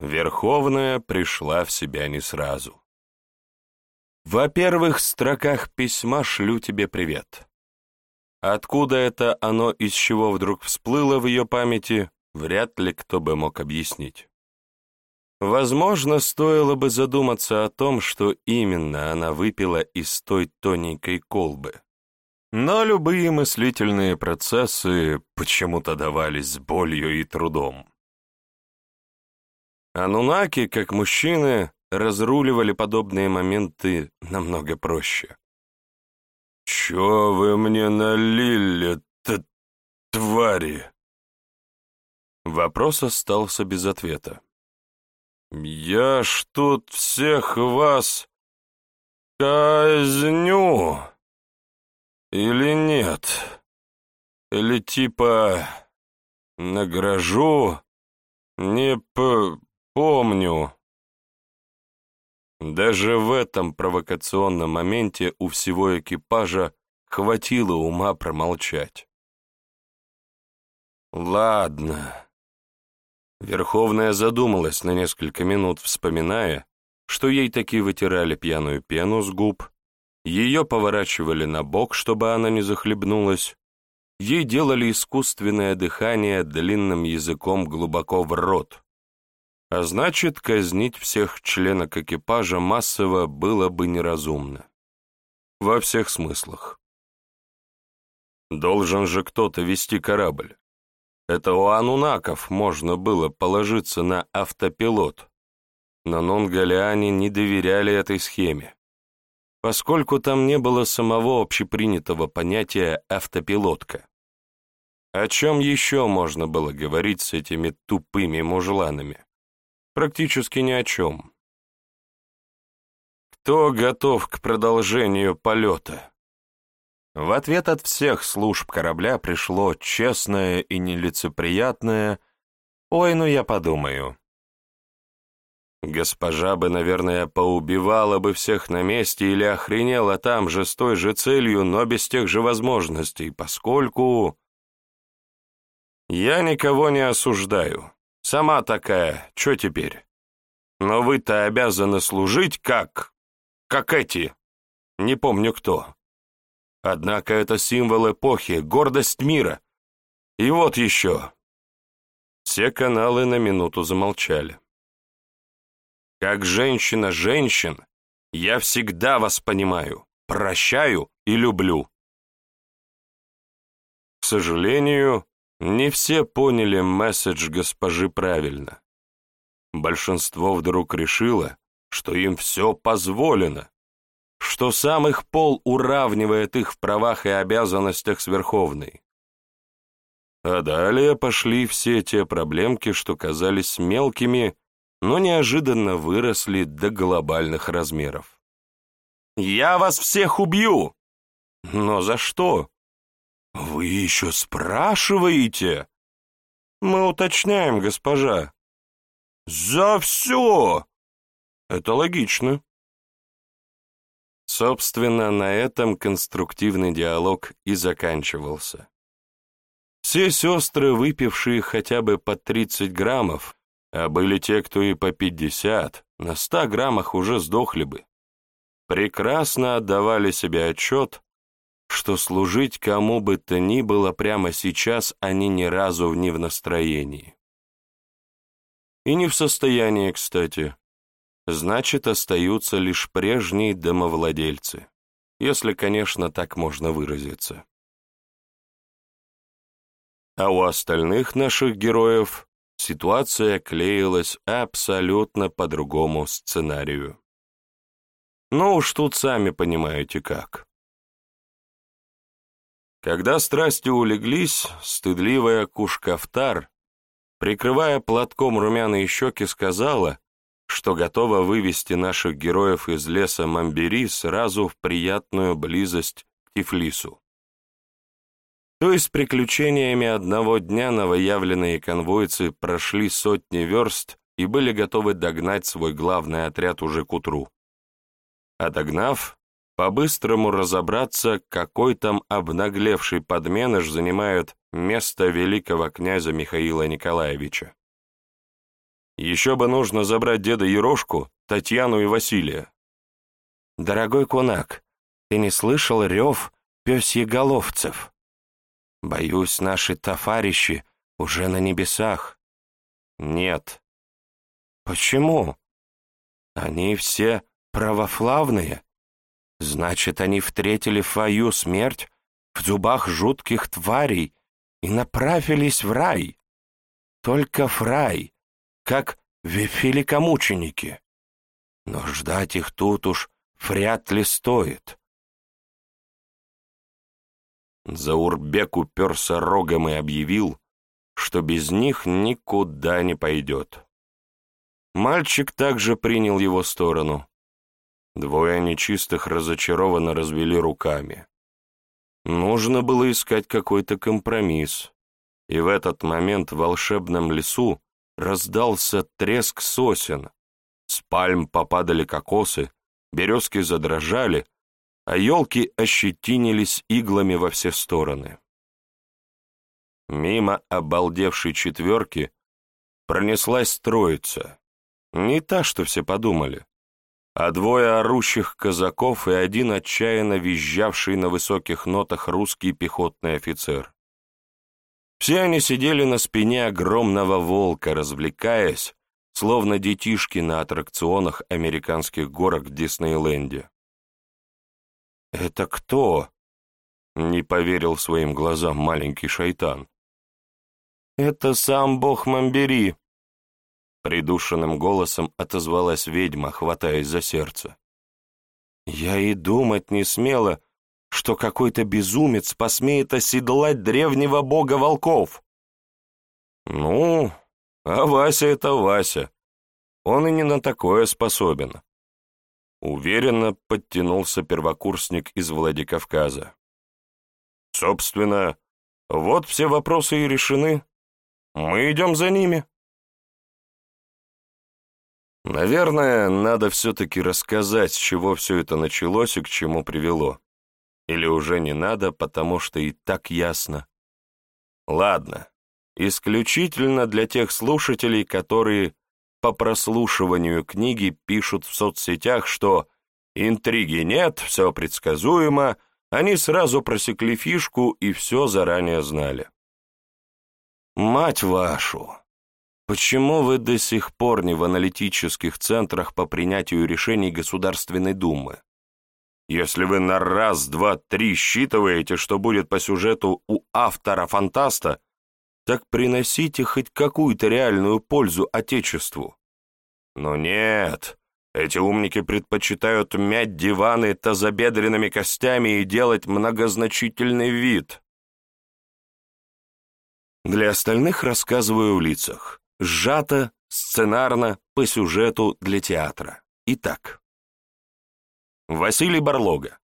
Верховная пришла в себя не сразу. Во первых строках письма шлю тебе привет. Откуда это оно, из чего вдруг всплыло в ее памяти, вряд ли кто бы мог объяснить. Возможно, стоило бы задуматься о том, что именно она выпила из той тоненькой колбы. Но любые мыслительные процессы почему-то давались с болью и трудом. Анунаки, как мужчины, разруливали подобные моменты намного проще. «Чё вы мне налили-то, твари?» Вопрос остался без ответа. «Я ж тут всех вас казню или нет? Или типа награжу? Не п помню». Даже в этом провокационном моменте у всего экипажа хватило ума промолчать. «Ладно». Верховная задумалась на несколько минут, вспоминая, что ей таки вытирали пьяную пену с губ, ее поворачивали на бок, чтобы она не захлебнулась, ей делали искусственное дыхание длинным языком глубоко в рот, а значит, казнить всех членов экипажа массово было бы неразумно. Во всех смыслах. Должен же кто-то вести корабль. Это у анунаков можно было положиться на автопилот, но нонгалиане не доверяли этой схеме, поскольку там не было самого общепринятого понятия «автопилотка». О чем еще можно было говорить с этими тупыми мужланами? Практически ни о чем. Кто готов к продолжению полета? В ответ от всех служб корабля пришло честное и нелицеприятное «Ой, ну я подумаю». Госпожа бы, наверное, поубивала бы всех на месте или охренела там же с той же целью, но без тех же возможностей, поскольку... Я никого не осуждаю. Сама такая, что теперь? Но вы-то обязаны служить как... как эти. Не помню кто. Однако это символ эпохи, гордость мира. И вот еще. Все каналы на минуту замолчали. Как женщина женщин, я всегда вас понимаю, прощаю и люблю. К сожалению, не все поняли месседж госпожи правильно. Большинство вдруг решило, что им все позволено, что сам их пол уравнивает их в правах и обязанностях с Верховной. А далее пошли все те проблемки, что казались мелкими, но неожиданно выросли до глобальных размеров. «Я вас всех убью!» «Но за что?» «Вы еще спрашиваете?» «Мы уточняем, госпожа». «За все!» «Это логично». Собственно, на этом конструктивный диалог и заканчивался. Все сестры, выпившие хотя бы по 30 граммов, а были те, кто и по 50, на 100 граммах уже сдохли бы, прекрасно отдавали себе отчет, что служить кому бы то ни было прямо сейчас они ни разу не в настроении. И не в состоянии, кстати. Значит, остаются лишь прежние домовладельцы, если, конечно, так можно выразиться. А у остальных наших героев ситуация клеилась абсолютно по другому сценарию. Ну уж тут сами понимаете как. Когда страсти улеглись, стыдливая Кушкафтар, прикрывая платком румяные щеки, сказала, что готова вывести наших героев из леса Мамбери сразу в приятную близость к Тифлису. То есть приключениями одного дня новоявленные конвойцы прошли сотни верст и были готовы догнать свой главный отряд уже к утру. А догнав, по-быстрому разобраться, какой там обнаглевший подменыш занимает место великого князя Михаила Николаевича. Еще бы нужно забрать деда Ерошку, Татьяну и Василия. Дорогой кунак, ты не слышал рев пёсьеголовцев? Боюсь, наши тафарищи уже на небесах. Нет. Почему? Они все православные. Значит, они встретили Фаю смерть в зубах жутких тварей и направились в рай. Только в рай, как великомученики. Но ждать их тут уж вряд ли стоит. Заурбек уперся рогом и объявил, что без них никуда не пойдет. Мальчик также принял его сторону. Двое нечистых разочарованно развели руками. Нужно было искать какой-то компромисс, и в этот момент в волшебном лесу раздался треск сосен, с пальм попадали кокосы, березки задрожали, а елки ощетинились иглами во все стороны. Мимо обалдевшей четверки пронеслась троица, не та, что все подумали, а двое орущих казаков и один отчаянно визжавший на высоких нотах русский пехотный офицер. Все они сидели на спине огромного волка, развлекаясь, словно детишки на аттракционах американских горок в Диснейленде. «Это кто?» — не поверил своим глазам маленький шайтан. «Это сам бог Мамбери», — придушенным голосом отозвалась ведьма, хватаясь за сердце. «Я и думать не смела, что какой-то безумец посмеет оседлать древнего бога волков». «Ну, а Вася — это Вася. Он и не на такое способен». Уверенно подтянулся первокурсник из Владикавказа. «Собственно, вот все вопросы и решены. Мы идем за ними». Наверное, надо все-таки рассказать, с чего все это началось и к чему привело. Или уже не надо, потому что и так ясно. Ладно, исключительно для тех слушателей, которые по прослушиванию книги пишут в соцсетях, что интриги нет, все предсказуемо, они сразу просекли фишку и все заранее знали. Мать вашу! Почему вы до сих пор не в аналитических центрах по принятию решений Государственной Думы? Если вы на раз, два, три считываете, что будет по сюжету у автора-фантаста, так приносите хоть какую-то реальную пользу Отечеству. Но нет, эти умники предпочитают мять диваны тазобедренными костями и делать многозначительный вид. Для остальных рассказываю в лицах. Сжато, сценарно, по сюжету для театра. Итак. Василий Барлога.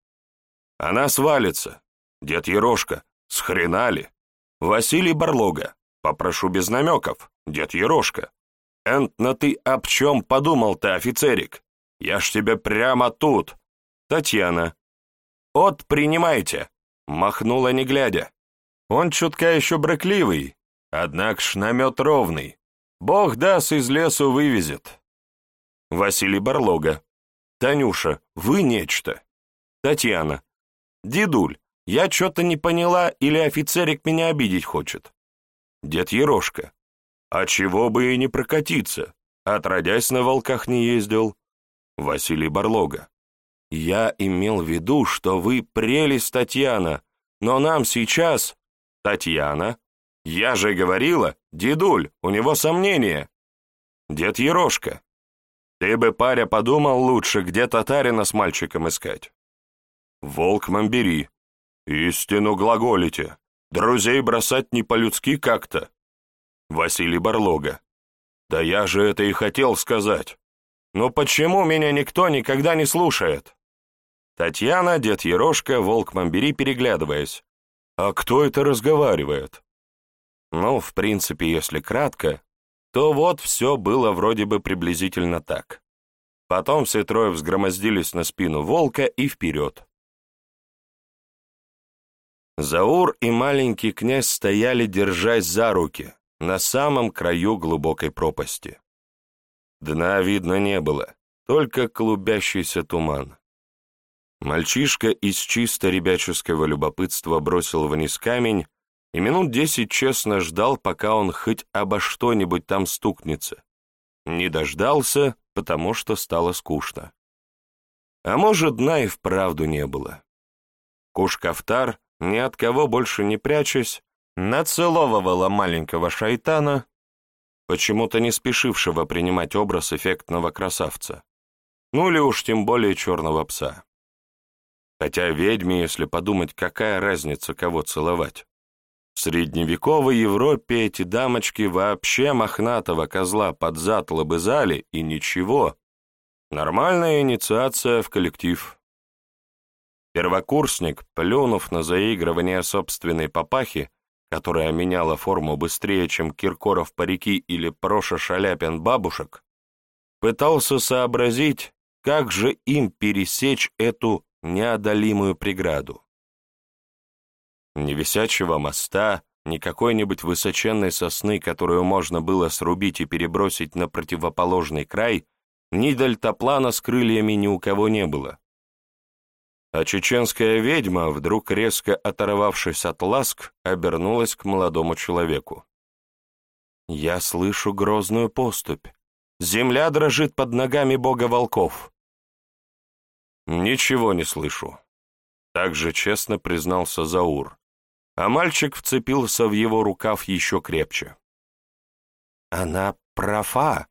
Она свалится. Дед Ерошка. Схренали. Василий Барлога. Попрошу без намеков. Дед Ерошка. Энтно ты об чем подумал-то, офицерик? Я ж тебе прямо тут. Татьяна. От принимайте. Махнула не глядя. Он чутка еще брыкливый, однако ж намет ровный. Бог даст, из лесу вывезет. Василий Барлога. «Танюша, вы нечто!» «Татьяна, дедуль, я что-то не поняла, или офицерик меня обидеть хочет?» «Дед Ерошка, а чего бы и не прокатиться, отродясь на волках не ездил?» Василий Барлога, «Я имел в виду, что вы прелесть, Татьяна, но нам сейчас...» «Татьяна, я же говорила, дедуль, у него сомнения!» «Дед Ерошка, ты бы, паря, подумал лучше, где татарина с мальчиком искать. Волк Мамбери. Истину глаголите. Друзей бросать не по-людски как-то. Василий Барлога. Да я же это и хотел сказать. Но почему меня никто никогда не слушает? Татьяна, дед Ерошка, волк Мамбери, переглядываясь. А кто это разговаривает? Ну, в принципе, если кратко, то вот все было вроде бы приблизительно так. Потом все трое взгромоздились на спину волка и вперед. Заур и маленький князь стояли, держась за руки, на самом краю глубокой пропасти. Дна видно не было, только клубящийся туман. Мальчишка из чисто ребяческого любопытства бросил вниз камень и минут десять честно ждал, пока он хоть обо что-нибудь там стукнется. Не дождался, потому что стало скучно. А может, дна и вправду не было. Кушкафтар, ни от кого больше не прячась, нацеловывала маленького шайтана, почему-то не спешившего принимать образ эффектного красавца, ну или уж тем более черного пса. Хотя ведьме, если подумать, какая разница, кого целовать. Средневековой Европе эти дамочки вообще мохнатого козла под зад лобызали, и ничего. Нормальная инициация в коллектив. Первокурсник, плюнув на заигрывание собственной папахи, которая меняла форму быстрее, чем Киркоров парики или Проша Шаляпин бабушек, пытался сообразить, как же им пересечь эту неодолимую преграду. Ни висячего моста, ни какой-нибудь высоченной сосны, которую можно было срубить и перебросить на противоположный край, ни дельтаплана с крыльями ни у кого не было. А чеченская ведьма, вдруг резко оторвавшись от ласк, обернулась к молодому человеку. «Я слышу грозную поступь. Земля дрожит под ногами бога волков». «Ничего не слышу», — Так же честно признался Заур, а мальчик вцепился в его рукав еще крепче. «Она права.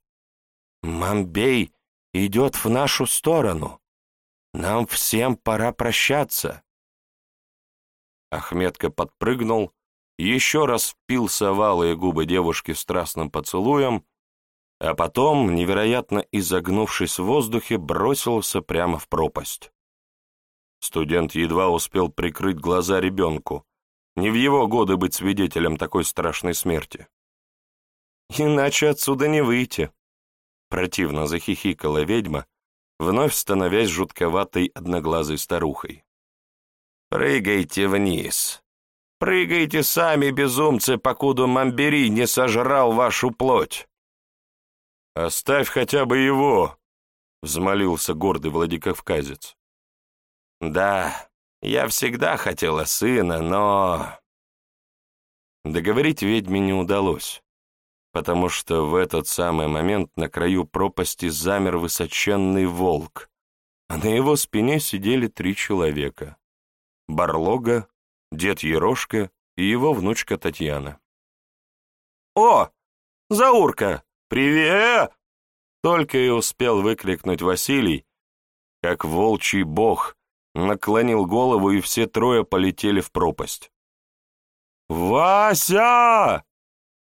Мамбей идет в нашу сторону. Нам всем пора прощаться». Ахметка подпрыгнул, еще раз впился в алые губы девушки страстным поцелуем, а потом, невероятно изогнувшись в воздухе, бросился прямо в пропасть. Студент едва успел прикрыть глаза ребенку, не в его годы быть свидетелем такой страшной смерти. «Иначе отсюда не выйти», — противно захихикала ведьма, вновь становясь жутковатой одноглазой старухой. «Прыгайте вниз. Прыгайте сами, безумцы, покуда Мамбери не сожрал вашу плоть». «Оставь хотя бы его», — взмолился гордый Владикавказец. «Да, я всегда хотела сына, но...» Договорить ведьме не удалось, потому что в этот самый момент на краю пропасти замер высоченный волк, а на его спине сидели три человека. Барлога, дед Ерошка и его внучка Татьяна. «О, Заурка, привет!» Только и успел выкрикнуть Василий, как волчий бог наклонил голову, и все трое полетели в пропасть. «Вася!»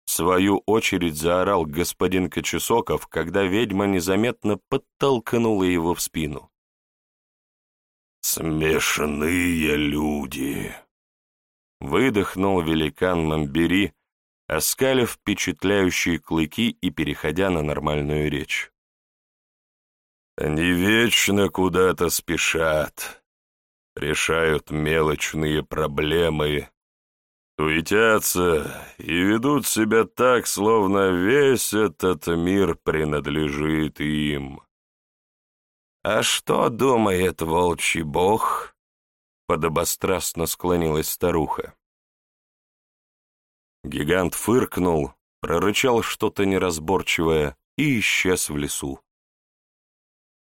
В свою очередь заорал господин Кочесоков, когда ведьма незаметно подтолкнула его в спину. «Смешные люди!» Выдохнул великан Мамбери, оскалив впечатляющие клыки и переходя на нормальную речь. «Они вечно куда-то спешат, решают мелочные проблемы, суетятся и ведут себя так, словно весь этот мир принадлежит им. «А что думает волчий бог?» — подобострастно склонилась старуха. Гигант фыркнул, прорычал что-то неразборчивое и исчез в лесу.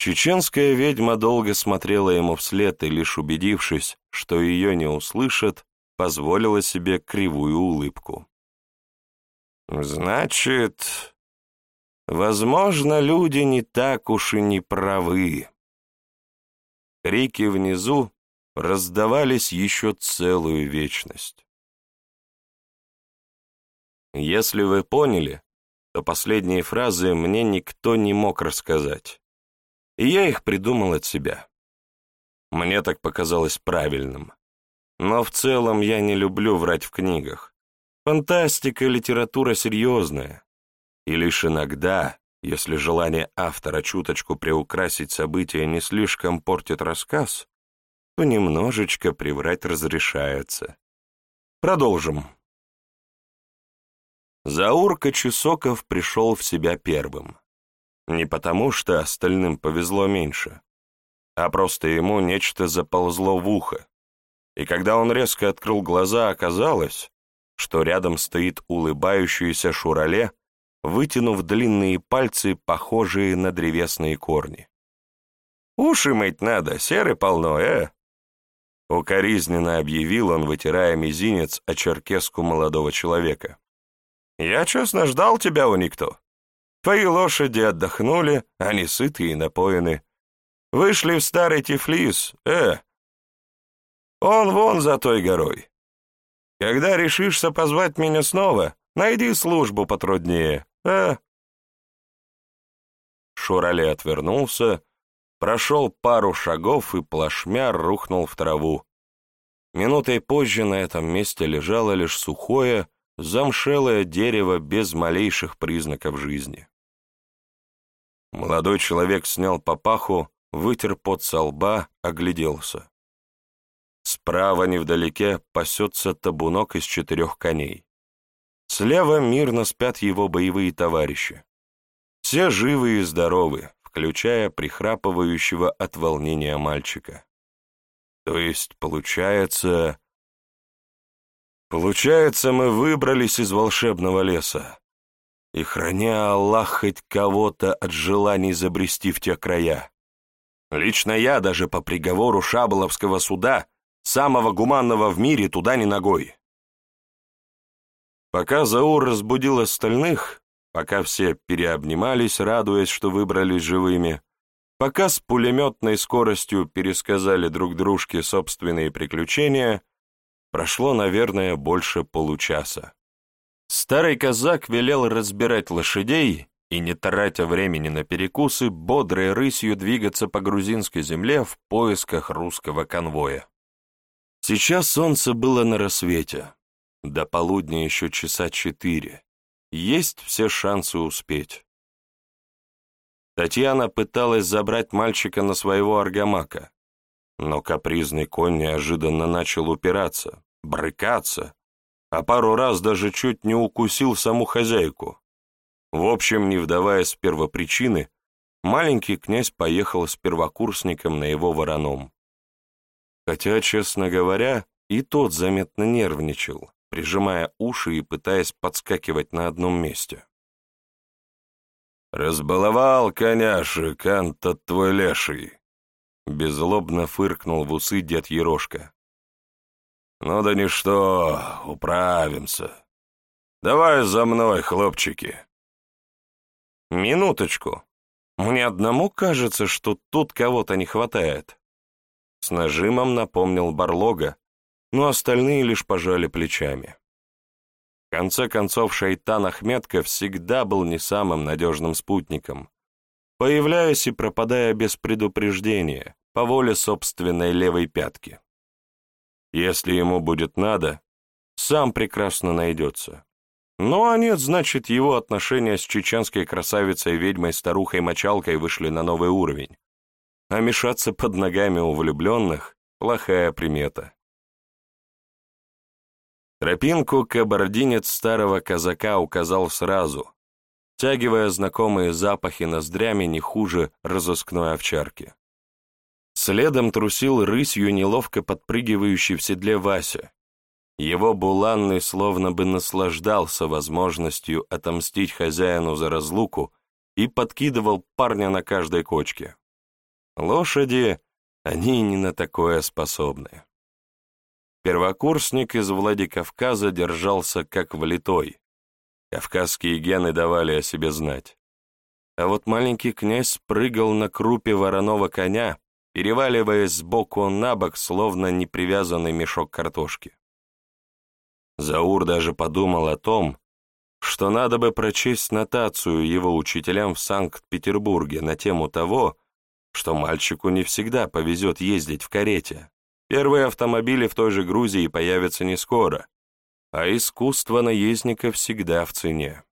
Чеченская ведьма долго смотрела ему вслед и, лишь убедившись, что ее не услышат, позволила себе кривую улыбку. «Значит, возможно, люди не так уж и не правы». Крики внизу раздавались еще целую вечность. Если вы поняли, то последние фразы мне никто не мог рассказать и я их придумал от себя. Мне так показалось правильным. Но в целом я не люблю врать в книгах. Фантастика и литература серьезная. И лишь иногда, если желание автора чуточку приукрасить события не слишком портит рассказ, то немножечко приврать разрешается. Продолжим. Заур Кочесоков пришел в себя первым. Не потому, что остальным повезло меньше, а просто ему нечто заползло в ухо. И когда он резко открыл глаза, оказалось, что рядом стоит улыбающийся Шурале, вытянув длинные пальцы, похожие на древесные корни. «Уши мыть надо, серы полно, э!» Укоризненно объявил он, вытирая мизинец о черкеску молодого человека. «Я честно ждал тебя у никто. Твои лошади отдохнули, они сыты и напоены. Вышли в старый Тифлис, э! Он вон за той горой. Когда решишься позвать меня снова, найди службу потруднее, э!» Шурале отвернулся, прошел пару шагов и плашмя рухнул в траву. Минутой позже на этом месте лежало лишь сухое, замшелое дерево без малейших признаков жизни. Молодой человек снял папаху, вытер пот со лба, огляделся. Справа невдалеке пасется табунок из четырех коней. Слева мирно спят его боевые товарищи. Все живы и здоровы, включая прихрапывающего от волнения мальчика. То есть, получается... Получается, мы выбрались из волшебного леса. И храня Аллах хоть кого-то от желаний забрести в те края. Лично я даже по приговору Шаболовского суда, самого гуманного в мире, туда не ногой. Пока Заур разбудил остальных, пока все переобнимались, радуясь, что выбрались живыми, пока с пулеметной скоростью пересказали друг дружке собственные приключения, прошло, наверное, больше получаса. Старый казак велел разбирать лошадей и, не тратя времени на перекусы, бодрой рысью двигаться по грузинской земле в поисках русского конвоя. Сейчас солнце было на рассвете, до полудня еще часа четыре. Есть все шансы успеть. Татьяна пыталась забрать мальчика на своего аргамака, но капризный конь неожиданно начал упираться, брыкаться, а пару раз даже чуть не укусил саму хозяйку. В общем, не вдаваясь в первопричины, маленький князь поехал с первокурсником на его вороном. Хотя, честно говоря, и тот заметно нервничал, прижимая уши и пытаясь подскакивать на одном месте. «Разбаловал, коняши, кант твой леший!» Беззлобно фыркнул в усы дед Ерошка. «Ну да ничто, управимся. Давай за мной, хлопчики!» «Минуточку. Мне одному кажется, что тут кого-то не хватает». С нажимом напомнил Барлога, но остальные лишь пожали плечами. В конце концов, шайтан Ахметка всегда был не самым надежным спутником, появляясь и пропадая без предупреждения, по воле собственной левой пятки. Если ему будет надо, сам прекрасно найдется. Ну а нет, значит, его отношения с чеченской красавицей-ведьмой-старухой-мочалкой вышли на новый уровень. А мешаться под ногами у влюбленных – плохая примета. Тропинку кабардинец старого казака указал сразу, тягивая знакомые запахи ноздрями не хуже разыскной овчарки. Следом трусил рысью неловко подпрыгивающий в седле Вася. Его буланный словно бы наслаждался возможностью отомстить хозяину за разлуку и подкидывал парня на каждой кочке. Лошади, они не на такое способны. Первокурсник из Владикавказа держался как влитой. Кавказские гены давали о себе знать. А вот маленький князь прыгал на крупе вороного коня, переваливаясь сбоку на бок, словно непривязанный мешок картошки. Заур даже подумал о том, что надо бы прочесть нотацию его учителям в Санкт-Петербурге на тему того, что мальчику не всегда повезет ездить в карете, Первые автомобили в той же Грузии появятся не скоро, а искусство наездника всегда в цене.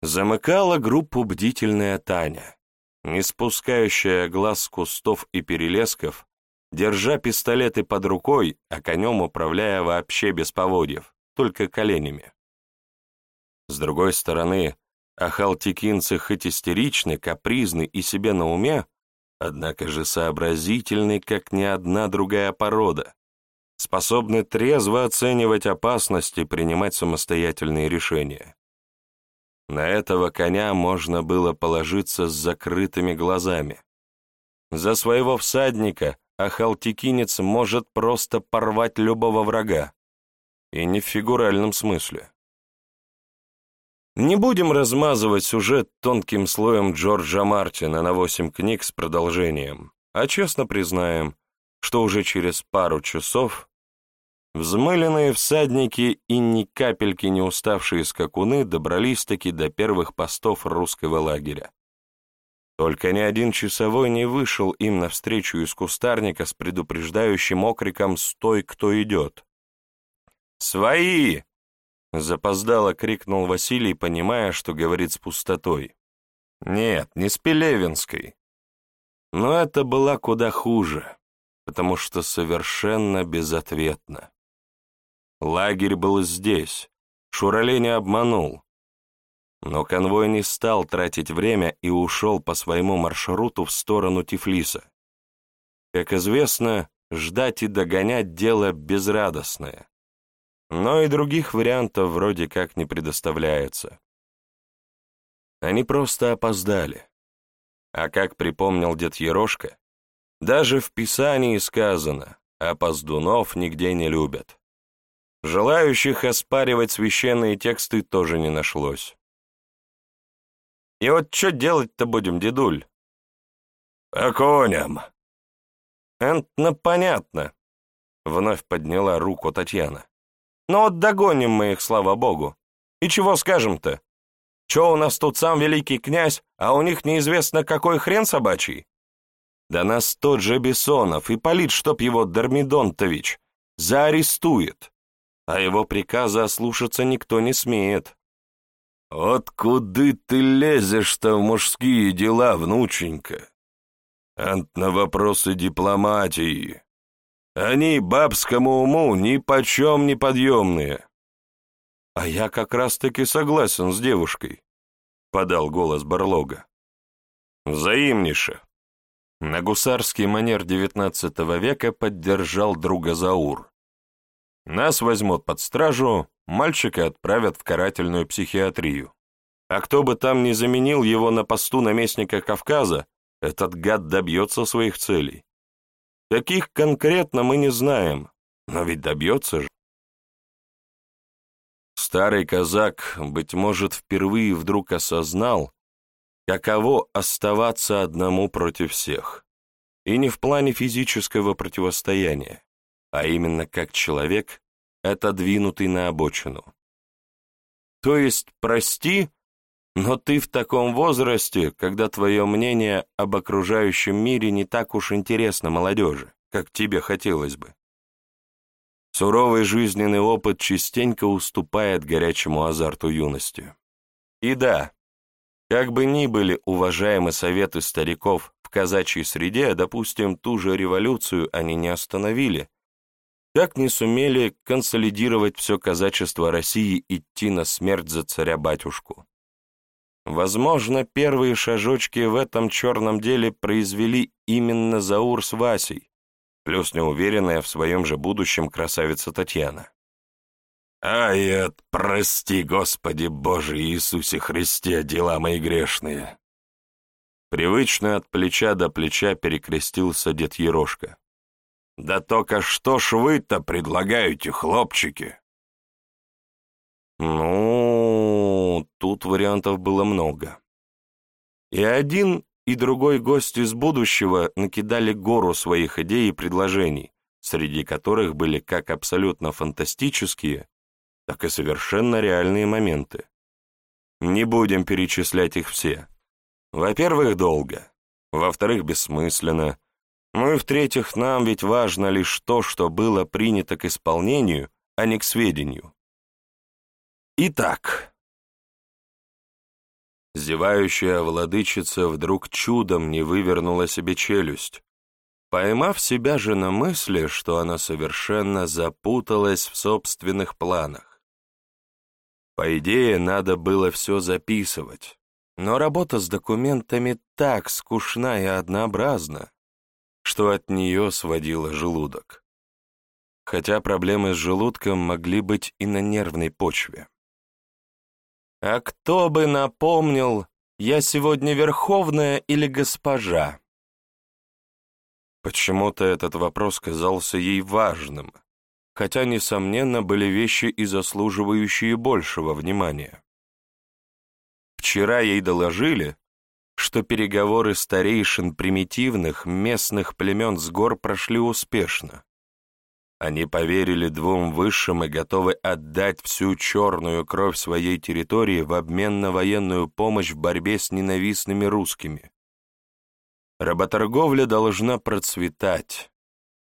Замыкала группу бдительная Таня, не спускающая глаз с кустов и перелесков, держа пистолеты под рукой, а конем управляя вообще без поводьев, только коленями. С другой стороны, а халтикинцы хоть истеричны, капризны и себе на уме, однако же сообразительны, как ни одна другая порода, способны трезво оценивать опасности и принимать самостоятельные решения. На этого коня можно было положиться с закрытыми глазами. За своего всадника ахалтикинец может просто порвать любого врага, и не в фигуральном смысле. Не будем размазывать сюжет тонким слоем Джорджа Мартина на восемь книг с продолжением, а честно признаем, что уже через пару часов взмыленные всадники и ни капельки не уставшие скакуны добрались-таки до первых постов русского лагеря. Только ни один часовой не вышел им навстречу из кустарника с предупреждающим окриком «Стой, кто идет!». «Свои!» Запоздало крикнул Василий, понимая, что говорит с пустотой. Нет, не с Пелевинской. Но это была куда хуже, потому что совершенно безответно. Лагерь был здесь, Шуралей не обманул. Но конвой не стал тратить время и ушел по своему маршруту в сторону Тифлиса. Как известно, ждать и догонять дело безрадостное но и других вариантов вроде как не предоставляется. Они просто опоздали. А как припомнил дед Ерошка, даже в Писании сказано, опоздунов нигде не любят. Желающих оспаривать священные тексты тоже не нашлось. И вот что делать-то будем, дедуль? По коням. Энтно понятно, вновь подняла руку Татьяна. Но вот догоним мы их, слава богу. И чего скажем-то? Че у нас тут сам великий князь, а у них неизвестно какой хрен собачий? Да нас тот же Бессонов и полит, чтоб его Дормидонтович, заарестует, а его приказа ослушаться никто не смеет. «Вот куды ты лезешь-то в мужские дела, внученька? Ант на вопросы дипломатии. Они бабскому уму ни почем не подъемные. А я как раз-таки согласен с девушкой, подал голос Барлога. Взаимнейше. На гусарский манер XIX века поддержал друга Заур. Нас возьмут под стражу, мальчика отправят в карательную психиатрию. А кто бы там ни заменил его на посту наместника Кавказа, этот гад добьется своих целей. Каких конкретно мы не знаем, но ведь добьется же. Старый казак, быть может, впервые вдруг осознал, каково оставаться одному против всех. И не в плане физического противостояния, а именно как человек, отодвинутый на обочину. То есть, прости, но ты в таком возрасте, когда твое мнение об окружающем мире не так уж интересно молодежи, как тебе хотелось бы. Суровый жизненный опыт частенько уступает горячему азарту юности. И да, как бы ни были уважаемы советы стариков в казачьей среде, допустим, ту же революцию они не остановили, как не сумели консолидировать все казачество России идти на смерть за царя-батюшку. Возможно, первые шажочки в этом черном деле произвели именно Заур с Васей, плюс неуверенная в своем же будущем красавица Татьяна. «Ай, прости, Господи Боже Иисусе Христе, дела мои грешные!» Привычно от плеча до плеча перекрестился дед Ерошка. «Да только что ж вы-то предлагаете, хлопчики?» Ну, тут вариантов было много. И один, и другой гость из будущего накидали гору своих идей и предложений, среди которых были как абсолютно фантастические, так и совершенно реальные моменты. Не будем перечислять их все. Во-первых, долго. Во-вторых, бессмысленно. Ну и в-третьих, нам ведь важно лишь то, что было принято к исполнению, а не к сведению. Итак, зевающая владычица вдруг чудом не вывернула себе челюсть, поймав себя же на мысли, что она совершенно запуталась в собственных планах. По идее, надо было все записывать, но работа с документами так скучна и однообразна, что от нее сводило желудок. Хотя проблемы с желудком могли быть и на нервной почве. «А кто бы напомнил, я сегодня верховная или госпожа?» Почему-то этот вопрос казался ей важным, хотя, несомненно, были вещи и заслуживающие большего внимания. Вчера ей доложили, что переговоры старейшин примитивных местных племен с гор прошли успешно. Они поверили двум высшим и готовы отдать всю черную кровь своей территории в обмен на военную помощь в борьбе с ненавистными русскими. Работорговля должна процветать,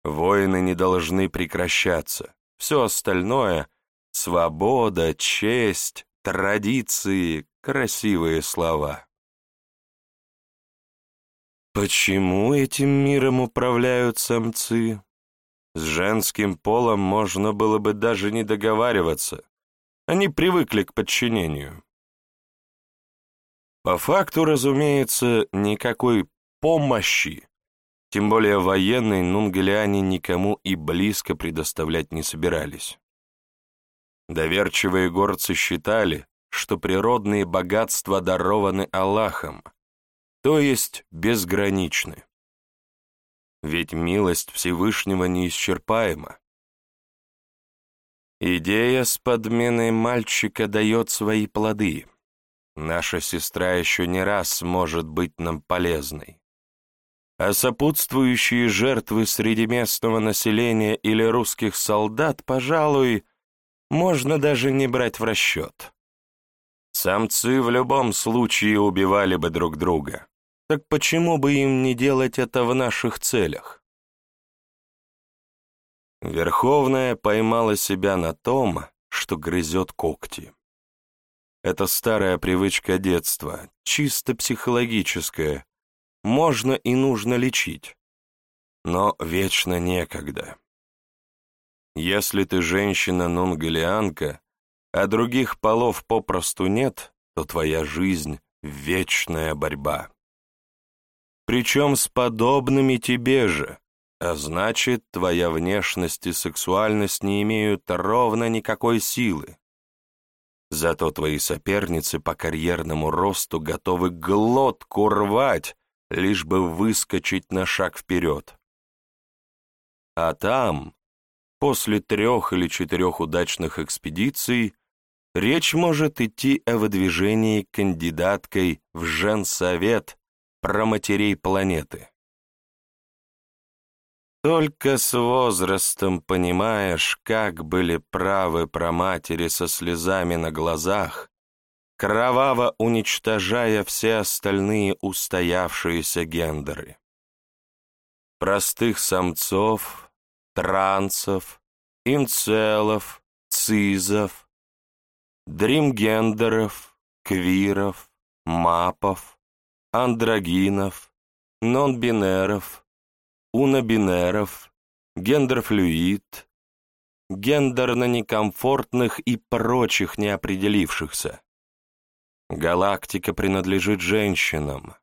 Войны не должны прекращаться. Все остальное — свобода, честь, традиции, красивые слова. Почему этим миром управляют самцы? С женским полом можно было бы даже не договариваться. Они привыкли к подчинению. По факту, разумеется, никакой помощи тем более военной нунгелиане никому и близко предоставлять не собирались. Доверчивые горцы считали, что природные богатства дарованы Аллахом, то есть безграничны. Ведь милость Всевышнего неисчерпаема. Идея с подменой мальчика дает свои плоды. Наша сестра еще не раз сможет быть нам полезной а сопутствующие жертвы среди местного населения или русских солдат, пожалуй, можно даже не брать в расчет. Самцы в любом случае убивали бы друг друга. Так почему бы им не делать это в наших целях? Верховная поймала себя на том, что грызет когти. Это старая привычка детства, чисто психологическая, можно и нужно лечить, но вечно некогда. Если ты женщина-нунгалианка, а других полов попросту нет, то твоя жизнь — вечная борьба. Причем с подобными тебе же, а значит, твоя внешность и сексуальность не имеют ровно никакой силы. Зато твои соперницы по карьерному росту готовы глотку рвать, лишь бы выскочить на шаг вперед. А там, после трех или четырех удачных экспедиций, речь может идти о выдвижении кандидаткой в женсовет про матерей планеты. Только с возрастом понимаешь, как были правы про матери со слезами на глазах, кроваво уничтожая все остальные устоявшиеся гендеры. Простых самцов, трансов, инцелов, цизов, дримгендеров, квиров, мапов, андрогинов, нонбинеров, унобинеров, гендерфлюид, гендерно некомфортных и прочих неопределившихся. Галактика принадлежит женщинам.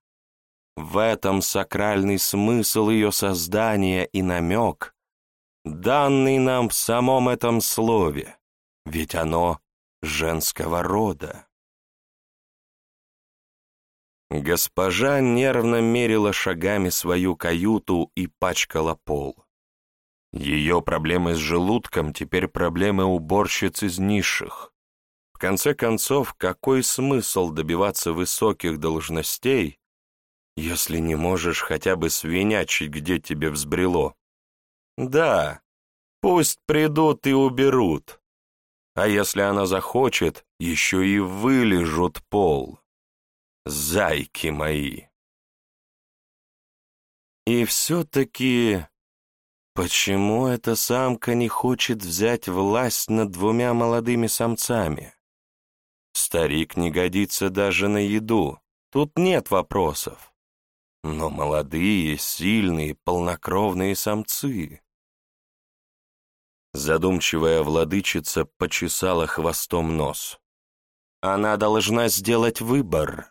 В этом сакральный смысл ее создания и намек, данный нам в самом этом слове, ведь оно женского рода. Госпожа нервно мерила шагами свою каюту и пачкала пол. Ее проблемы с желудком теперь проблемы уборщиц из низших конце концов, какой смысл добиваться высоких должностей, если не можешь хотя бы свинячить, где тебе взбрело? Да, пусть придут и уберут. А если она захочет, еще и вылежут пол. Зайки мои. И все-таки, почему эта самка не хочет взять власть над двумя молодыми самцами? Старик не годится даже на еду, тут нет вопросов. Но молодые, сильные, полнокровные самцы. Задумчивая владычица почесала хвостом нос. она должна сделать выбор,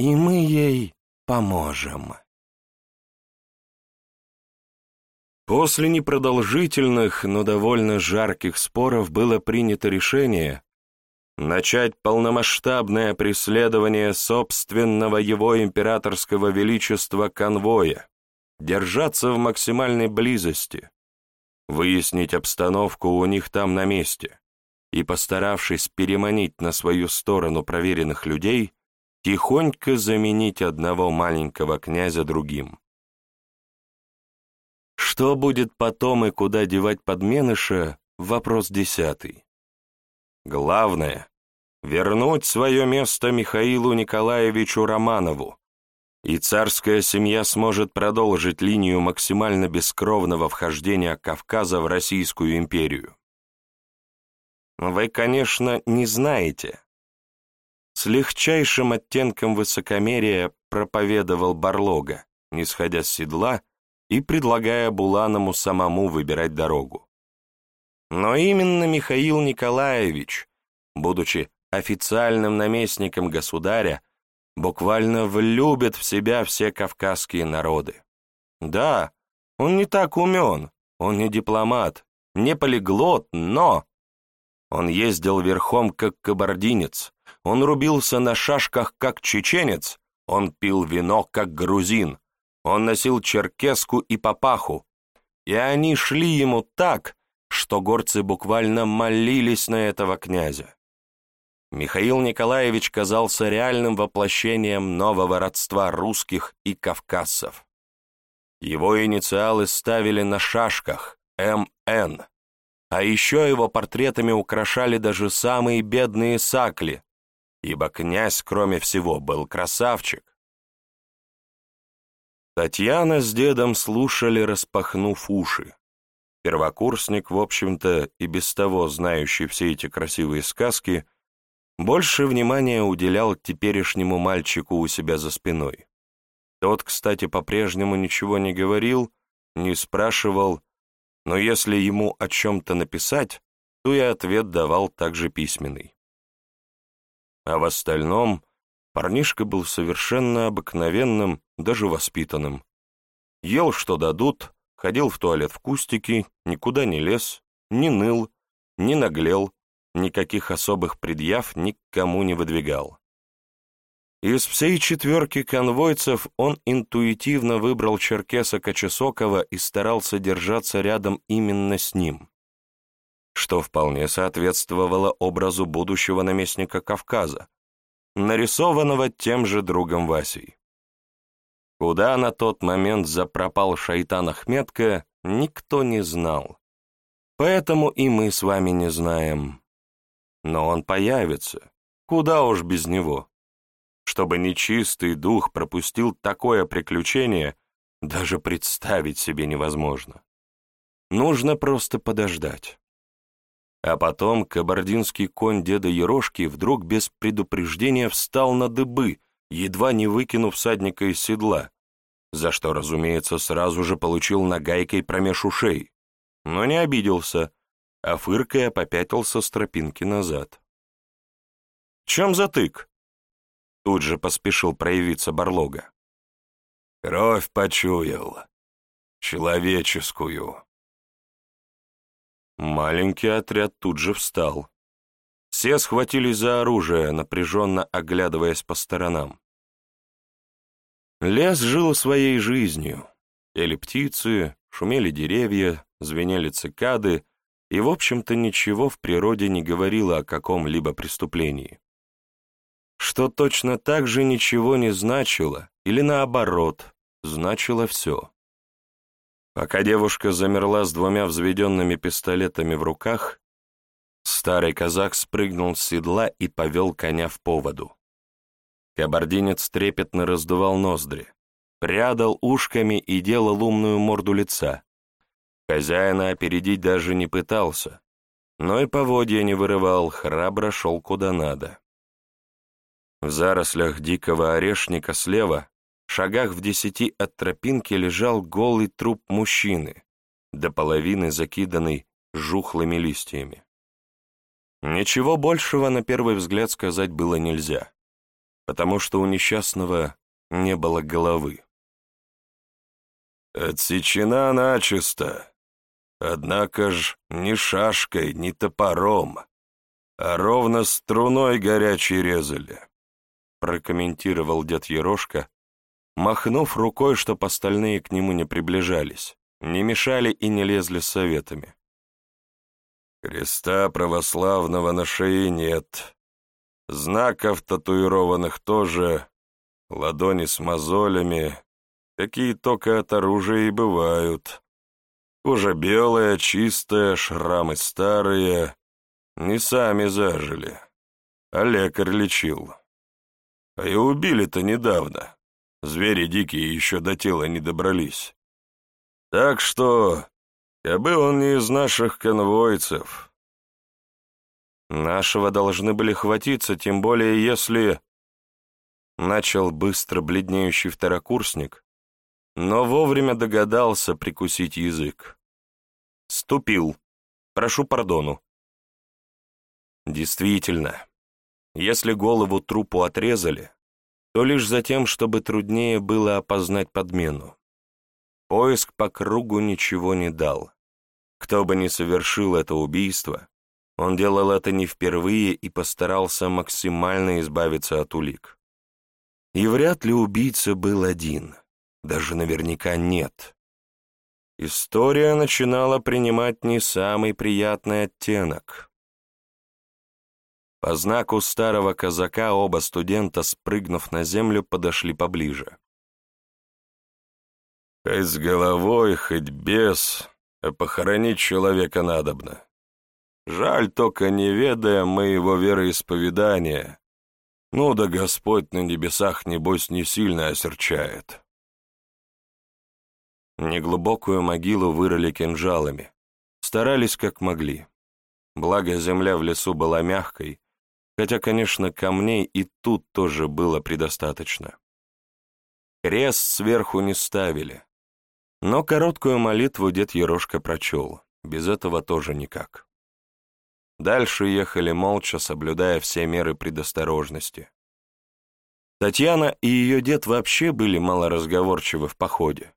и мы ей поможем. После непродолжительных, но довольно жарких споров было принято решение начать полномасштабное преследование собственного его императорского величества конвоя, держаться в максимальной близости, выяснить обстановку у них там на месте и, постаравшись переманить на свою сторону проверенных людей, тихонько заменить одного маленького князя другим. Что будет потом и куда девать подменыша – вопрос десятый. Главное – вернуть свое место Михаилу Николаевичу Романову, и царская семья сможет продолжить линию максимально бескровного вхождения Кавказа в Российскую империю. Вы, конечно, не знаете. С легчайшим оттенком высокомерия проповедовал Барлога, не сходя с седла и предлагая Буланому самому выбирать дорогу. Но именно Михаил Николаевич, будучи официальным наместником государя, буквально влюбит в себя все кавказские народы. Да, он не так умен, он не дипломат, не полиглот, но... Он ездил верхом, как кабардинец, он рубился на шашках, как чеченец, он пил вино, как грузин, он носил черкеску и папаху, и они шли ему так, что горцы буквально молились на этого князя. Михаил Николаевич казался реальным воплощением нового родства русских и кавказцев. Его инициалы ставили на шашках МН, а еще его портретами украшали даже самые бедные сакли, ибо князь, кроме всего, был красавчик. Татьяна с дедом слушали, распахнув уши. Первокурсник, в общем-то, и без того знающий все эти красивые сказки, больше внимания уделял теперешнему мальчику у себя за спиной. Тот, кстати, по-прежнему ничего не говорил, не спрашивал, но если ему о чем-то написать, то и ответ давал также письменный. А в остальном Парнишка был совершенно обыкновенным, даже воспитанным. Ел, что дадут, ходил в туалет в кустики, никуда не лез, не ныл, не наглел, никаких особых предъяв никому не выдвигал. Из всей четверки конвойцев он интуитивно выбрал черкеса Кочесокова и старался держаться рядом именно с ним, что вполне соответствовало образу будущего наместника Кавказа, нарисованного тем же другом Васей. Куда на тот момент запропал шайтан Ахметка, никто не знал. Поэтому и мы с вами не знаем. Но он появится. Куда уж без него. Чтобы нечистый дух пропустил такое приключение, даже представить себе невозможно. Нужно просто подождать. А потом кабардинский конь деда Ерошки вдруг без предупреждения встал на дыбы, едва не выкинув всадника из седла, за что, разумеется, сразу же получил нагайкой промеж ушей, но не обиделся, а фыркая попятился с тропинки назад. «Чем затык?» Тут же поспешил проявиться Барлога. «Кровь почуял. Человеческую», Маленький отряд тут же встал. Все схватились за оружие, напряженно оглядываясь по сторонам. Лес жил своей жизнью. Пели птицы, шумели деревья, звенели цикады, и, в общем-то, ничего в природе не говорило о каком-либо преступлении. Что точно так же ничего не значило, или наоборот, значило все. Пока девушка замерла с двумя взведенными пистолетами в руках, старый казак спрыгнул с седла и повел коня в поводу. Кабардинец трепетно раздувал ноздри, прядал ушками и делал умную морду лица. Хозяина опередить даже не пытался, но и поводья не вырывал, храбро шел куда надо. В зарослях дикого орешника слева шагах в десяти от тропинки лежал голый труп мужчины, до половины закиданный жухлыми листьями. Ничего большего на первый взгляд сказать было нельзя, потому что у несчастного не было головы. «Отсечена начисто, однако ж ни шашкой, ни топором, а ровно струной горячей резали», прокомментировал дед Ерошка, махнув рукой, чтоб остальные к нему не приближались, не мешали и не лезли с советами. Креста православного на шее нет, знаков татуированных тоже, ладони с мозолями, какие только от оружия и бывают. Кожа белая, чистая, шрамы старые, не сами зажили, а лекарь лечил. А и убили-то недавно. Звери дикие еще до тела не добрались. Так что, кабы он не из наших конвойцев. Нашего должны были хватиться, тем более если... Начал быстро бледнеющий второкурсник, но вовремя догадался прикусить язык. Ступил. Прошу пардону. Действительно, если голову трупу отрезали, то лишь за тем, чтобы труднее было опознать подмену. Поиск по кругу ничего не дал. Кто бы ни совершил это убийство, он делал это не впервые и постарался максимально избавиться от улик. И вряд ли убийца был один, даже наверняка нет. История начинала принимать не самый приятный оттенок. По знаку старого казака оба студента, спрыгнув на землю, подошли поближе. «Хоть с головой, хоть без, а похоронить человека надобно. Жаль только, не ведая моего вероисповедания. Ну да Господь на небесах, небось, не сильно осерчает». Неглубокую могилу вырыли кинжалами, старались как могли. Благо земля в лесу была мягкой, хотя, конечно, камней и тут тоже было предостаточно. Крест сверху не ставили, но короткую молитву дед Ерошка прочел, без этого тоже никак. Дальше ехали молча, соблюдая все меры предосторожности. Татьяна и ее дед вообще были малоразговорчивы в походе.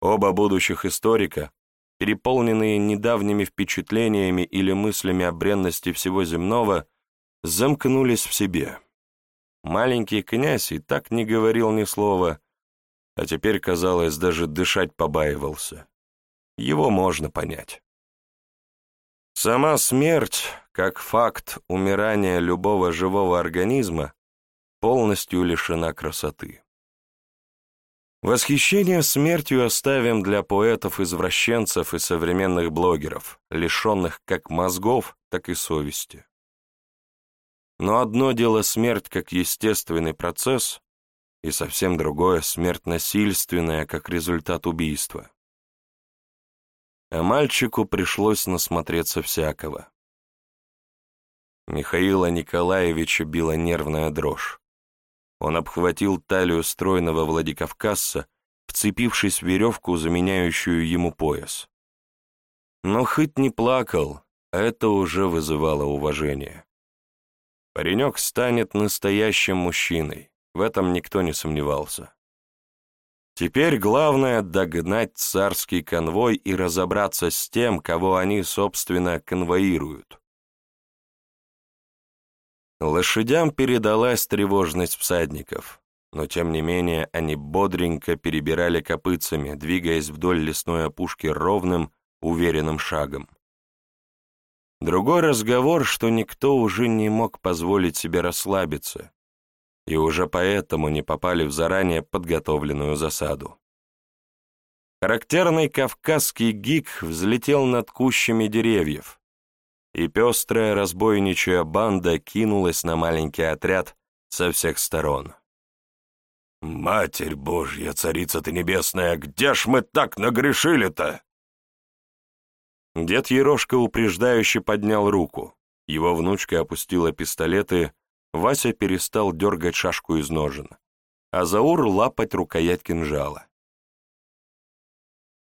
Оба будущих историка, переполненные недавними впечатлениями или мыслями о бренности всего земного, замкнулись в себе. Маленький князь и так не говорил ни слова, а теперь, казалось, даже дышать побаивался. Его можно понять. Сама смерть, как факт умирания любого живого организма, полностью лишена красоты. Восхищение смертью оставим для поэтов-извращенцев и современных блогеров, лишенных как мозгов, так и совести. Но одно дело смерть как естественный процесс, и совсем другое — смерть насильственная, как результат убийства. А мальчику пришлось насмотреться всякого. Михаила Николаевича била нервная дрожь. Он обхватил талию стройного Владикавказца, вцепившись в веревку, заменяющую ему пояс. Но хоть не плакал, это уже вызывало уважение. Паренек станет настоящим мужчиной, в этом никто не сомневался. Теперь главное — догнать царский конвой и разобраться с тем, кого они, собственно, конвоируют. Лошадям передалась тревожность всадников, но тем не менее они бодренько перебирали копытцами, двигаясь вдоль лесной опушки ровным, уверенным шагом. Другой разговор, что никто уже не мог позволить себе расслабиться, и уже поэтому не попали в заранее подготовленную засаду. Характерный кавказский гик взлетел над кущами деревьев, и пестрая разбойничья банда кинулась на маленький отряд со всех сторон. «Матерь Божья, царица ты небесная, где ж мы так нагрешили-то?» Дед Ерошка упреждающе поднял руку. Его внучка опустила пистолеты, Вася перестал дергать шашку из ножен, а Заур лапать рукоять кинжала.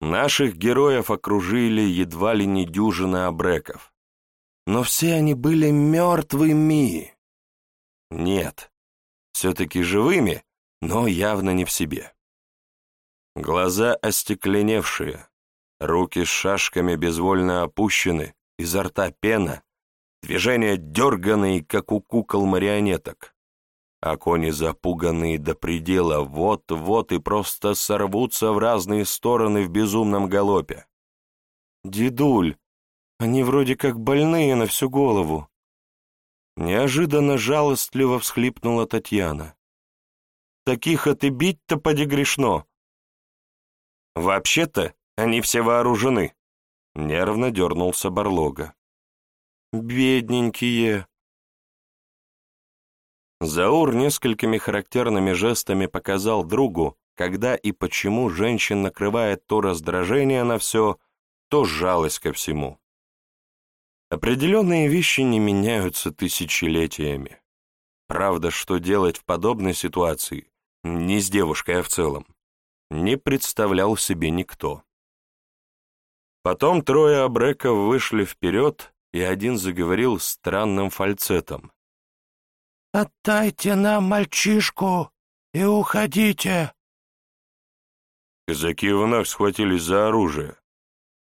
Наших героев окружили едва ли не дюжина обреков. но все они были мертвыми. Нет, все-таки живыми, но явно не в себе. Глаза остекленевшие, руки с шашками безвольно опущены, изо рта пена, движения дерганые, как у кукол-марионеток, а кони запуганные до предела вот-вот и просто сорвутся в разные стороны в безумном галопе. «Дедуль, они вроде как больные на всю голову», Неожиданно жалостливо всхлипнула Татьяна. «Таких отыбить-то поди грешно!» «Вообще-то они все вооружены!» Нервно дернулся Барлога. «Бедненькие!» Заур несколькими характерными жестами показал другу, когда и почему женщин накрывает то раздражение на все, то жалость ко всему. Определенные вещи не меняются тысячелетиями. Правда, что делать в подобной ситуации, не с девушкой, а в целом, не представлял себе никто. Потом трое абреков вышли вперед, и один заговорил странным фальцетом. «Отдайте нам мальчишку и уходите!» Казаки вновь схватились за оружие,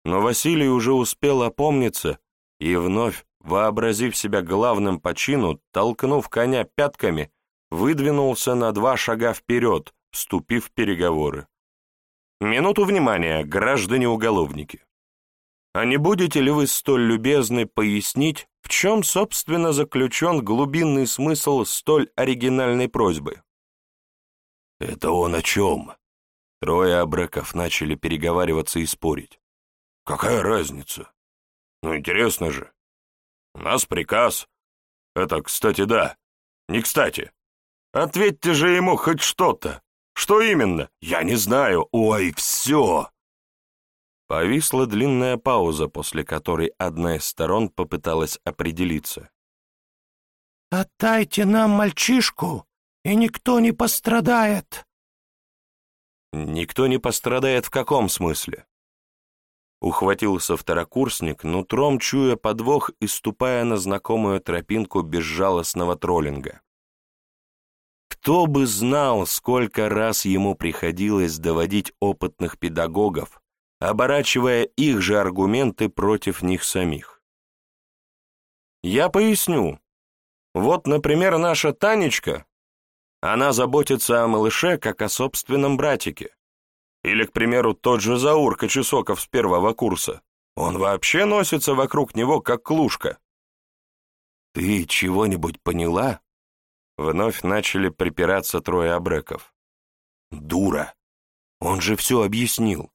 но Василий уже успел опомниться и вновь, вообразив себя главным по чину, толкнув коня пятками, выдвинулся на два шага вперед, вступив в переговоры. «Минуту внимания, граждане-уголовники! А не будете ли вы столь любезны пояснить, в чем, собственно, заключен глубинный смысл столь оригинальной просьбы?» «Это он о чем?» Трое абреков начали переговариваться и спорить. «Какая разница? Ну, интересно же. У нас приказ. Это, кстати, да. Не кстати. Ответьте же ему хоть что-то. Что именно? Я не знаю. Ой, все. Повисла длинная пауза, после которой одна из сторон попыталась определиться. «Отдайте нам мальчишку, и никто не пострадает». «Никто не пострадает в каком смысле?» Ухватился второкурсник, нутром чуя подвох и ступая на знакомую тропинку безжалостного троллинга. Кто бы знал, сколько раз ему приходилось доводить опытных педагогов, оборачивая их же аргументы против них самих. Я поясню. Вот, например, наша Танечка, она заботится о малыше, как о собственном братике. Или, к примеру, тот же Заур Кочесоков с первого курса. Он вообще носится вокруг него, как клушка. «Ты чего-нибудь поняла?» Вновь начали припираться трое абреков. «Дура! Он же все объяснил.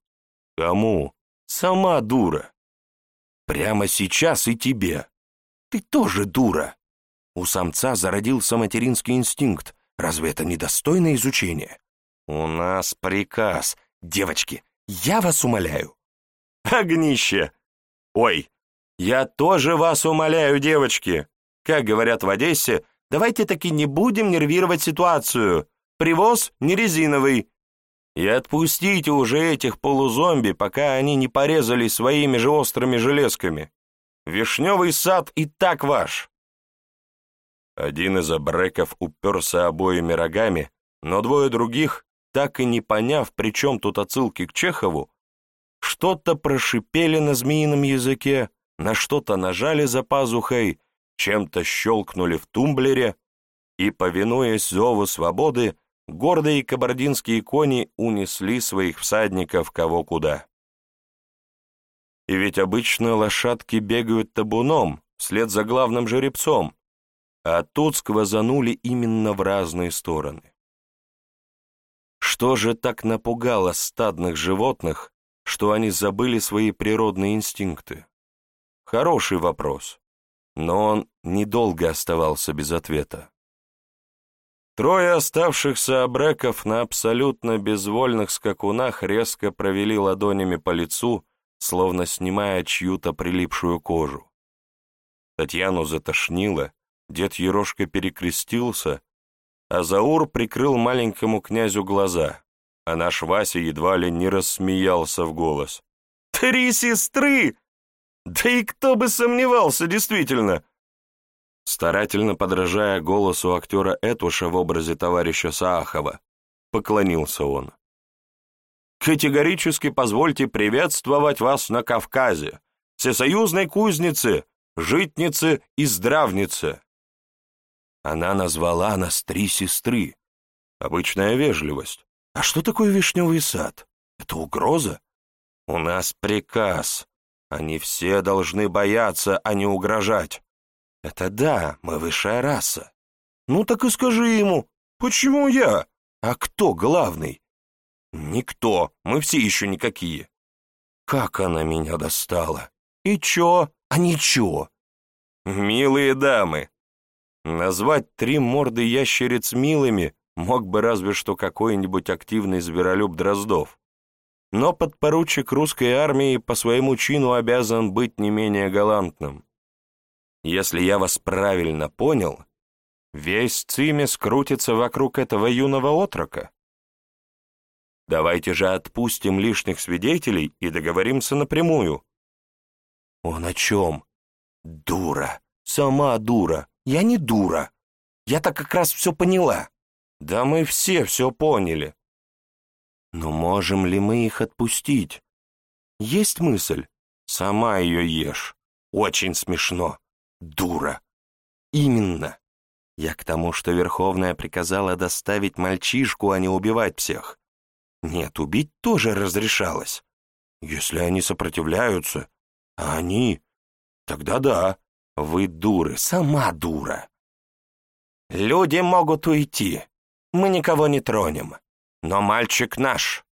Кому? Сама дура. Прямо сейчас и тебе. Ты тоже дура. У самца зародился материнский инстинкт. Разве это недостойно изучения? У нас приказ, Девочки, я вас умоляю. Огнище! Ой, я тоже вас умоляю, девочки. Как говорят в Одессе, давайте таки не будем нервировать ситуацию. Привоз не резиновый. И отпустите уже этих полузомби, пока они не порезали своими же острыми железками. Вишневый сад и так ваш. Один из абреков уперся обоими рогами, но двое других так и не поняв, при чем тут отсылки к Чехову, что-то прошипели на змеином языке, на что-то нажали за пазухой, чем-то щелкнули в тумблере, и, повинуясь зову свободы, гордые кабардинские кони унесли своих всадников кого куда. И ведь обычно лошадки бегают табуном, вслед за главным жеребцом, а тут сквозанули именно в разные стороны. Что же так напугало стадных животных, что они забыли свои природные инстинкты? Хороший вопрос, но он недолго оставался без ответа. Трое оставшихся абреков на абсолютно безвольных скакунах резко провели ладонями по лицу, словно снимая чью-то прилипшую кожу. Татьяну затошнило, дед Ерошка перекрестился, а Заур прикрыл маленькому князю глаза, а наш Вася едва ли не рассмеялся в голос. «Три сестры! Да и кто бы сомневался, действительно!» Старательно подражая голосу актера Этуша в образе товарища Саахова, поклонился он. «Категорически позвольте приветствовать вас на Кавказе, всесоюзной кузнице, житнице и здравнице!» Она назвала нас три сестры. Обычная вежливость. А что такое вишневый сад? Это угроза? У нас приказ. Они все должны бояться, а не угрожать. Это да, мы высшая раса. Ну так и скажи ему, почему я? А кто главный? Никто, мы все еще никакие. Как она меня достала? И чё? А ничего. Милые дамы. Назвать три морды ящериц милыми мог бы разве что какой-нибудь активный зверолюб Дроздов. Но подпоручик русской армии по своему чину обязан быть не менее галантным. Если я вас правильно понял, весь Цимес крутится вокруг этого юного отрока. Давайте же отпустим лишних свидетелей и договоримся напрямую. Он о чем? Дура. Сама дура. Я не дура. Я-то как раз все поняла. Да мы все все поняли. Но можем ли мы их отпустить? Есть мысль? Сама ее ешь. Очень смешно. Дура. Именно. Я к тому, что Верховная приказала доставить мальчишку, а не убивать всех. Нет, убить тоже разрешалось. Если они сопротивляются, а они... Тогда да, вы дуры, сама дура. Люди могут уйти. Мы никого не тронем. Но мальчик наш.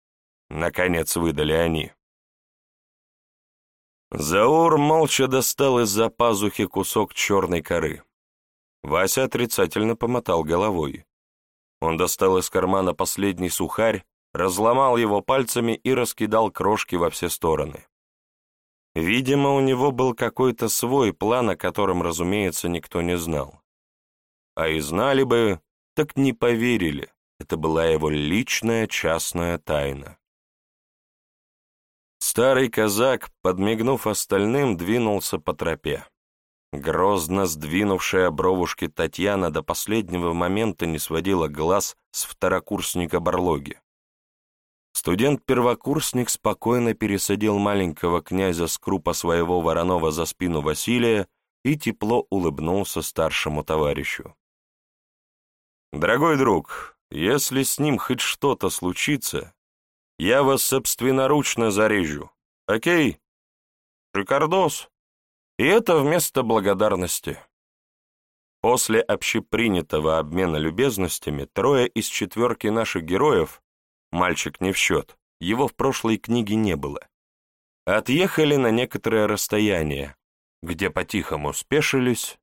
Наконец выдали они. Заур молча достал из-за пазухи кусок черной коры. Вася отрицательно помотал головой. Он достал из кармана последний сухарь, разломал его пальцами и раскидал крошки во все стороны. Видимо, у него был какой-то свой план, о котором, разумеется, никто не знал. А и знали бы, так не поверили. Это была его личная частная тайна. Старый казак, подмигнув остальным, двинулся по тропе. Грозно сдвинувшая бровушки Татьяна до последнего момента не сводила глаз с второкурсника Барлоги. Студент-первокурсник спокойно пересадил маленького князя с крупа своего Воронова за спину Василия и тепло улыбнулся старшему товарищу. «Дорогой друг, если с ним хоть что-то случится, я вас собственноручно зарежу. Окей? Рикардос. И это вместо благодарности. После общепринятого обмена любезностями трое из четверки наших героев, мальчик не в счет, его в прошлой книге не было, отъехали на некоторое расстояние, где по-тихому спешились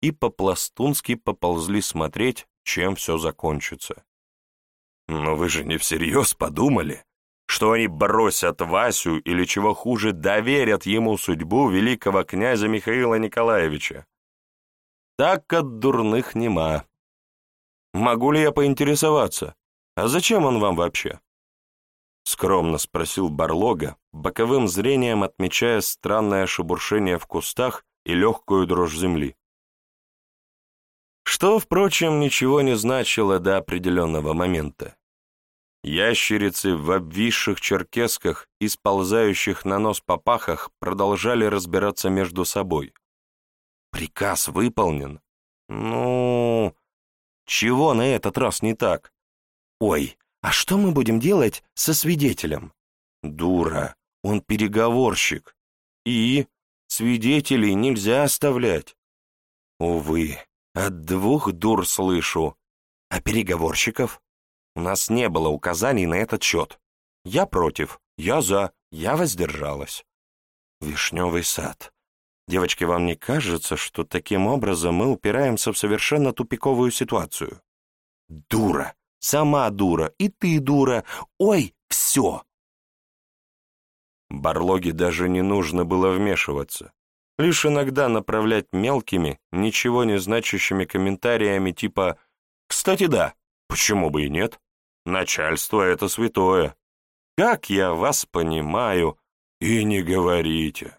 и по-пластунски поползли смотреть, чем все закончится. Но вы же не всерьез подумали, что они бросят Васю или, чего хуже, доверят ему судьбу великого князя Михаила Николаевича? Так от дурных нема. Могу ли я поинтересоваться, а зачем он вам вообще? Скромно спросил Барлога, боковым зрением отмечая странное шебуршение в кустах и легкую дрожь земли. Что, впрочем, ничего не значило до определенного момента. Ящерицы в обвисших черкесках и сползающих на нос попахах продолжали разбираться между собой. Приказ выполнен. Ну, чего на этот раз не так? Ой, а что мы будем делать со свидетелем? Дура, он переговорщик. И свидетелей нельзя оставлять. Увы, от двух дур слышу. А переговорщиков? У нас не было указаний на этот счет. Я против, я за, я воздержалась. Вишневый сад. Девочки, вам не кажется, что таким образом мы упираемся в совершенно тупиковую ситуацию? Дура, сама дура, и ты дура. Ой, все. Барлоге даже не нужно было вмешиваться. Лишь иногда направлять мелкими, ничего не значащими комментариями типа «Кстати, да, почему бы и нет?» Начальство — это святое. Как я вас понимаю, и не говорите.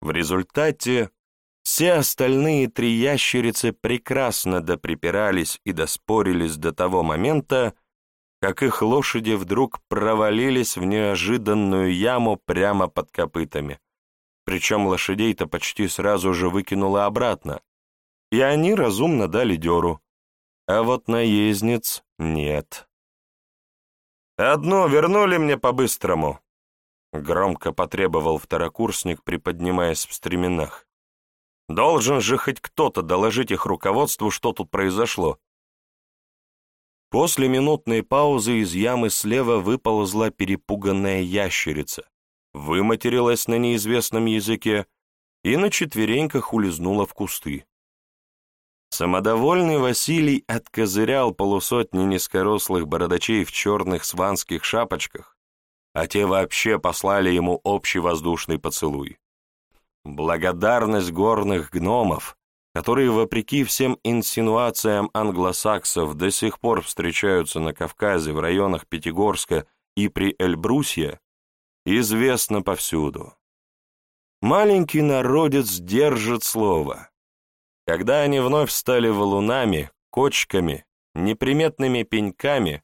В результате все остальные три ящерицы прекрасно доприпирались и доспорились до того момента, как их лошади вдруг провалились в неожиданную яму прямо под копытами. Причем лошадей-то почти сразу же выкинуло обратно, и они разумно дали дёру. А вот наездниц нет. «Одну вернули мне по-быстрому», — громко потребовал второкурсник, приподнимаясь в стременах. «Должен же хоть кто-то доложить их руководству, что тут произошло». После минутной паузы из ямы слева выползла перепуганная ящерица, выматерилась на неизвестном языке и на четвереньках улизнула в кусты. Самодовольный Василий откозырял полусотни низкорослых бородачей в черных сванских шапочках, а те вообще послали ему общий воздушный поцелуй. Благодарность горных гномов, которые, вопреки всем инсинуациям англосаксов, до сих пор встречаются на Кавказе в районах Пятигорска и при Эльбрусье, известна повсюду. Маленький народец держит слово. Когда они вновь стали валунами, кочками, неприметными пеньками,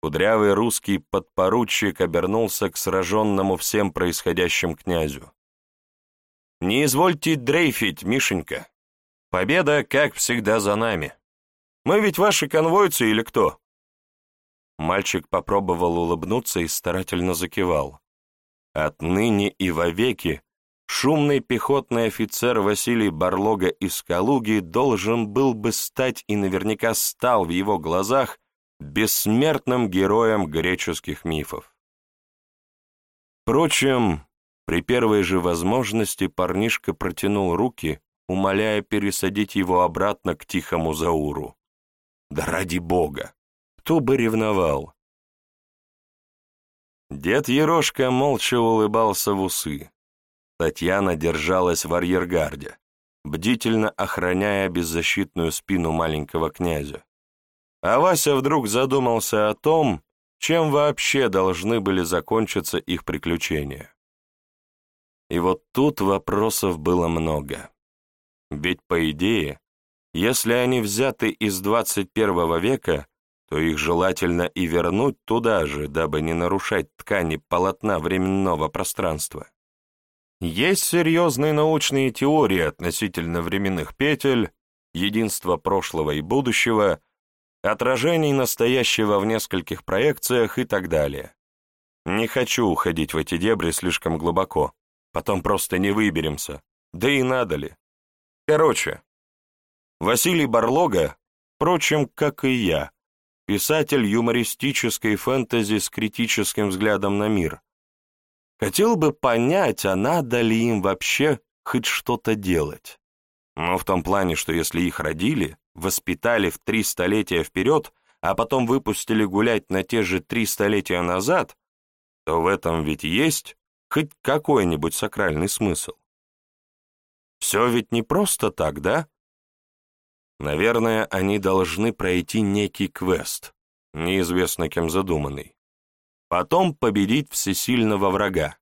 кудрявый русский подпоручик обернулся к сраженному всем происходящим князю. «Не извольте дрейфить, Мишенька. Победа, как всегда, за нами. Мы ведь ваши конвойцы или кто?» Мальчик попробовал улыбнуться и старательно закивал. Отныне и вовеки шумный пехотный офицер Василий Барлога из Калуги должен был бы стать и наверняка стал в его глазах бессмертным героем греческих мифов. Впрочем, при первой же возможности парнишка протянул руки, умоляя пересадить его обратно к тихому Зауру. Да ради бога! Кто бы ревновал? Дед Ерошка молча улыбался в усы, Татьяна держалась в арьергарде, бдительно охраняя беззащитную спину маленького князя. А Вася вдруг задумался о том, чем вообще должны были закончиться их приключения. И вот тут вопросов было много. Ведь, по идее, если они взяты из 21 века, то их желательно и вернуть туда же, дабы не нарушать ткани полотна временного пространства. Есть серьезные научные теории относительно временных петель, единства прошлого и будущего, отражений настоящего в нескольких проекциях и так далее. Не хочу уходить в эти дебри слишком глубоко, потом просто не выберемся, да и надо ли. Короче, Василий Барлога, впрочем, как и я, писатель юмористической фэнтези с критическим взглядом на мир, Хотел бы понять, а надо ли им вообще хоть что-то делать. Но в том плане, что если их родили, воспитали в три столетия вперед, а потом выпустили гулять на те же три столетия назад, то в этом ведь есть хоть какой-нибудь сакральный смысл. Все ведь не просто так, да? Наверное, они должны пройти некий квест, неизвестно кем задуманный. Потом победить всесильного врага.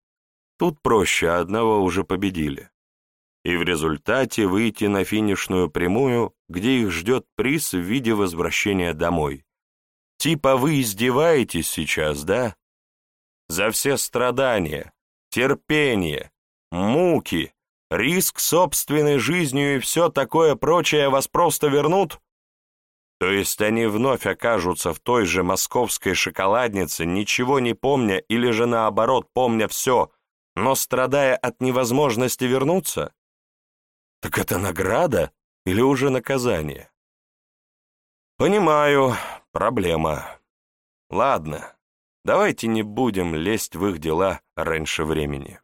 Тут проще, одного уже победили. И в результате выйти на финишную прямую, где их ждет приз в виде возвращения домой. Типа вы издеваетесь сейчас, да? За все страдания, терпение, муки, риск собственной жизнью и все такое прочее вас просто вернут? То есть они вновь окажутся в той же московской шоколаднице, ничего не помня или же наоборот помня все, но страдая от невозможности вернуться? Так это награда или уже наказание? Понимаю, проблема. Ладно, давайте не будем лезть в их дела раньше времени.